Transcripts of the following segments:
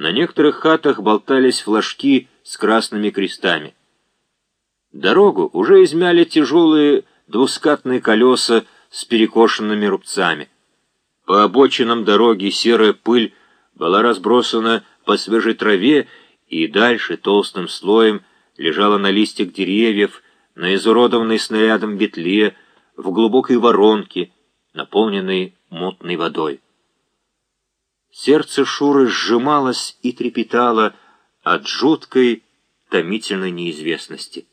На некоторых хатах болтались флажки с красными крестами. Дорогу уже измяли тяжелые двускатные колеса с перекошенными рубцами. По обочинам дороги серая пыль была разбросана по свежей траве и дальше толстым слоем лежала на листьях деревьев, на изуродованной снарядом ветле, в глубокой воронке, наполненной мутной водой. Сердце Шуры сжималось и трепетало от жуткой, томительной неизвестности.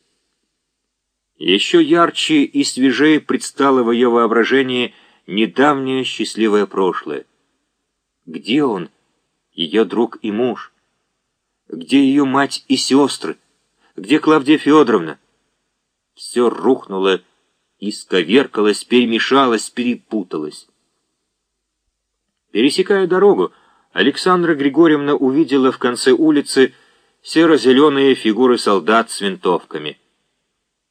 Еще ярче и свежее предстало в ее воображении недавнее счастливое прошлое. Где он, ее друг и муж? Где ее мать и сестры? Где Клавдия Федоровна? Все рухнуло, исковеркалось, перемешалось, перепуталось. Пересекая дорогу, Александра Григорьевна увидела в конце улицы серо-зеленые фигуры солдат с винтовками —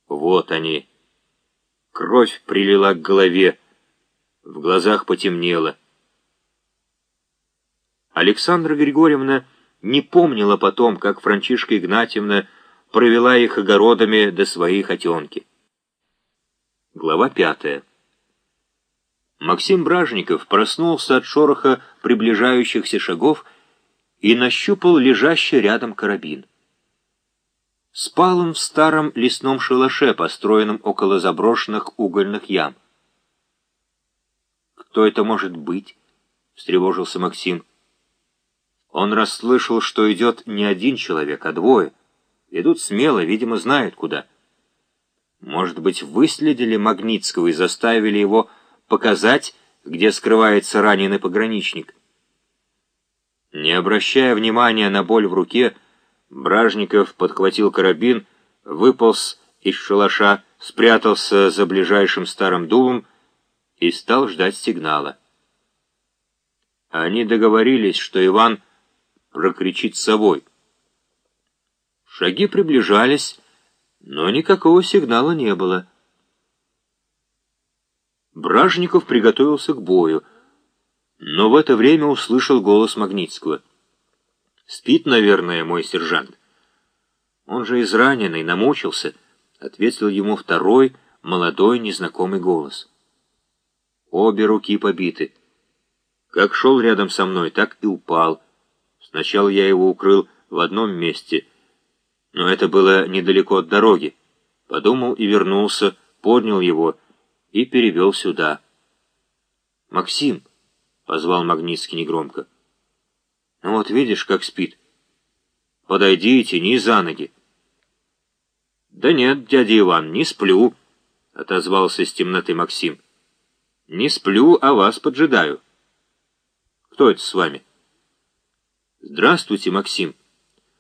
вот они. Кровь прилила к голове, в глазах потемнело. Александра Григорьевна не помнила потом, как Франчишка Игнатьевна провела их огородами до своей хотенки. Глава пятая. Максим Бражников проснулся от шороха приближающихся шагов и нащупал лежащий рядом карабин. Спал он в старом лесном шалаше, построенном около заброшенных угольных ям. «Кто это может быть?» — встревожился Максим. Он расслышал, что идет не один человек, а двое. Идут смело, видимо, знают куда. Может быть, выследили Магнитского и заставили его показать, где скрывается раненый пограничник. Не обращая внимания на боль в руке, Бражников подхватил карабин, выполз из шалаша, спрятался за ближайшим старым дулом и стал ждать сигнала. Они договорились, что Иван прокричит с собой. Шаги приближались, но никакого сигнала не было. Бражников приготовился к бою, но в это время услышал голос Магнитского — Спит, наверное, мой сержант. Он же израненный, намучился, ответил ему второй, молодой, незнакомый голос. Обе руки побиты. Как шел рядом со мной, так и упал. Сначала я его укрыл в одном месте, но это было недалеко от дороги. Подумал и вернулся, поднял его и перевел сюда. «Максим!» — позвал Магнитский негромко. Ну вот видишь, как спит. Подойди и тяни за ноги. Да нет, дядя Иван, не сплю, отозвался из темноты Максим. Не сплю, а вас поджидаю. Кто это с вами? Здравствуйте, Максим.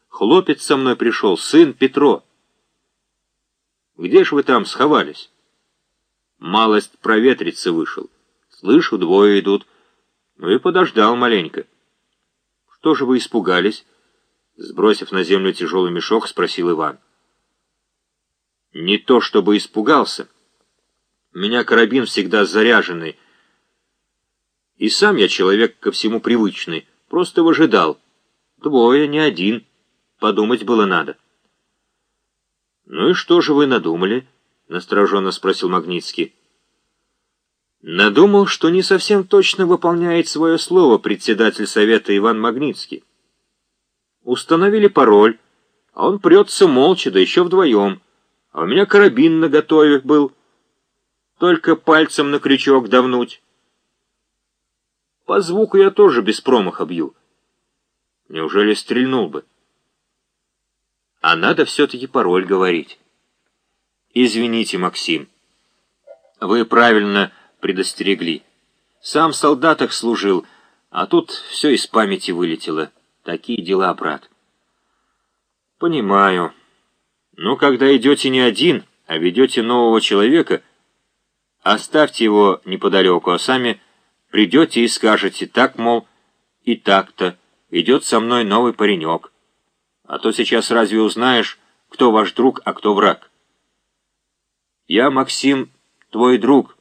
Хлопец со мной пришел, сын Петро. Где ж вы там сховались? Малость проветриться вышел. Слышу, двое идут. Ну и подождал маленько. «Что же вы испугались?» Сбросив на землю тяжелый мешок, спросил Иван. «Не то чтобы испугался. У меня карабин всегда заряженный. И сам я человек ко всему привычный, просто выжидал. Двое, не один. Подумать было надо». «Ну и что же вы надумали?» — настороженно спросил Магнитский. Надумал, что не совсем точно выполняет свое слово председатель совета Иван Магнитский. Установили пароль, а он прется молча, да еще вдвоем. А у меня карабин наготове был. Только пальцем на крючок давнуть. По звуку я тоже без промаха бью. Неужели стрельнул бы? А надо все-таки пароль говорить. Извините, Максим. Вы правильно предостерегли. Сам в солдатах служил, а тут все из памяти вылетело. Такие дела, брат. Понимаю. Но когда идете не один, а ведете нового человека, оставьте его неподалеку, а сами придете и скажете, так, мол, и так-то, идет со мной новый паренек. А то сейчас разве узнаешь, кто ваш друг, а кто враг? Я, Максим, твой друг,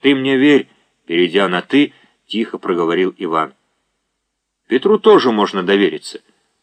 «Ты мне верь», — перейдя на «ты», тихо проговорил Иван. Петру тоже можно довериться —